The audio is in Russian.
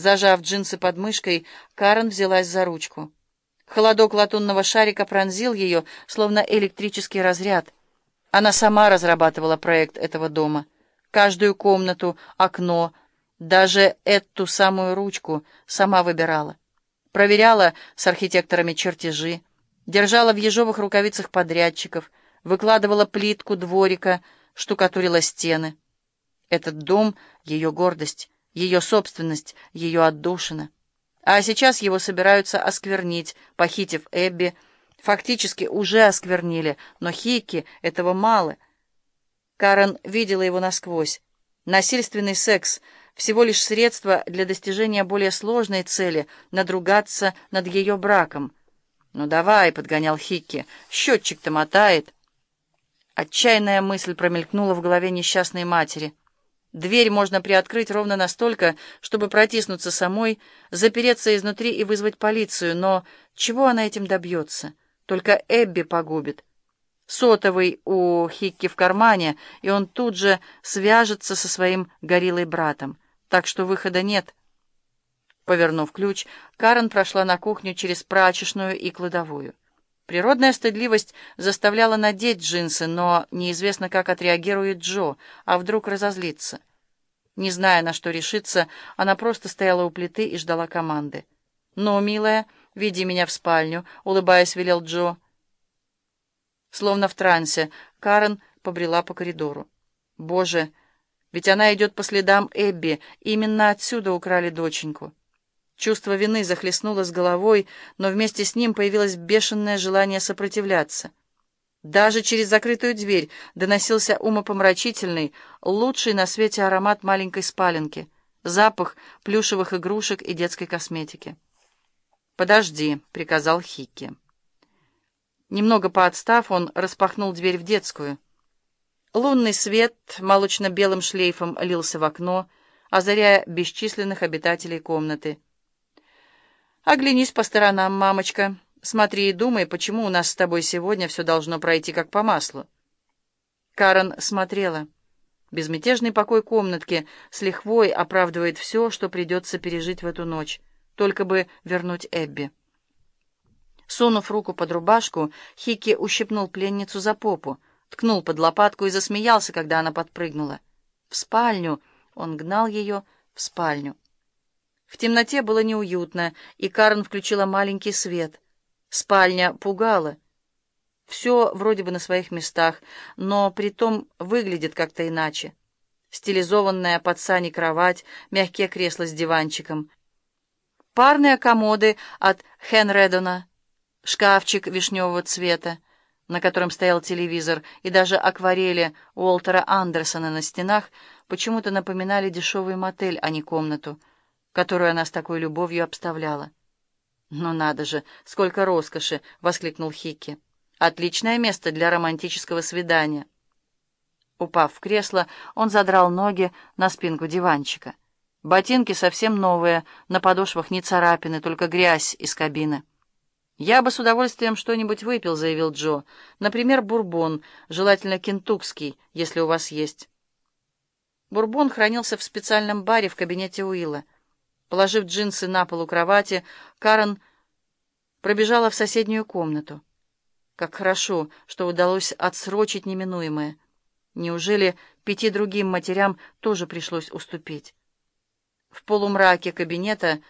Зажав джинсы под мышкой, Карен взялась за ручку. Холодок латунного шарика пронзил ее, словно электрический разряд. Она сама разрабатывала проект этого дома. Каждую комнату, окно, даже эту самую ручку сама выбирала. Проверяла с архитекторами чертежи, держала в ежовых рукавицах подрядчиков, выкладывала плитку дворика, штукатурила стены. Этот дом — ее гордость, ее собственность, ее отдушина. А сейчас его собираются осквернить, похитив Эбби. Фактически уже осквернили, но Хикки этого мало. Карен видела его насквозь. Насильственный секс — всего лишь средство для достижения более сложной цели — надругаться над ее браком. «Ну давай», — подгонял Хикки, — «счетчик-то мотает». Отчаянная мысль промелькнула в голове несчастной матери — Дверь можно приоткрыть ровно настолько, чтобы протиснуться самой, запереться изнутри и вызвать полицию, но чего она этим добьется? Только Эбби погубит. Сотовый у Хикки в кармане, и он тут же свяжется со своим гориллой братом. Так что выхода нет. Повернув ключ, Карен прошла на кухню через прачечную и кладовую. Природная стыдливость заставляла надеть джинсы, но неизвестно, как отреагирует Джо, а вдруг разозлится. Не зная, на что решиться, она просто стояла у плиты и ждала команды. «Ну, милая, веди меня в спальню», — улыбаясь, велел Джо. Словно в трансе, Карен побрела по коридору. «Боже, ведь она идет по следам Эбби, именно отсюда украли доченьку». Чувство вины захлестнуло с головой, но вместе с ним появилось бешеное желание сопротивляться. Даже через закрытую дверь доносился умопомрачительный, лучший на свете аромат маленькой спаленки, запах плюшевых игрушек и детской косметики. «Подожди», — приказал Хикки. Немного поотстав, он распахнул дверь в детскую. Лунный свет молочно-белым шлейфом лился в окно, озаряя бесчисленных обитателей комнаты. «Оглянись по сторонам, мамочка. Смотри и думай, почему у нас с тобой сегодня все должно пройти как по маслу». Карен смотрела. Безмятежный покой комнатки с лихвой оправдывает все, что придется пережить в эту ночь, только бы вернуть Эбби. Сунув руку под рубашку, Хикки ущипнул пленницу за попу, ткнул под лопатку и засмеялся, когда она подпрыгнула. «В спальню!» — он гнал ее в спальню. В темноте было неуютно, и Карн включила маленький свет. Спальня пугала. Все вроде бы на своих местах, но при том выглядит как-то иначе. Стилизованная под сани кровать, мягкие кресла с диванчиком. Парные комоды от Хенредона, шкафчик вишневого цвета, на котором стоял телевизор, и даже акварели Уолтера Андерсона на стенах почему-то напоминали дешевый мотель, а не комнату — которую она с такой любовью обставляла. «Ну надо же, сколько роскоши!» — воскликнул Хикки. «Отличное место для романтического свидания». Упав в кресло, он задрал ноги на спинку диванчика. Ботинки совсем новые, на подошвах не царапины, только грязь из кабины. «Я бы с удовольствием что-нибудь выпил», — заявил Джо. «Например, бурбон, желательно кентукский, если у вас есть». Бурбон хранился в специальном баре в кабинете Уилла. Положив джинсы на полу кровати, Карен пробежала в соседнюю комнату. Как хорошо, что удалось отсрочить неминуемое. Неужели пяти другим матерям тоже пришлось уступить? В полумраке кабинета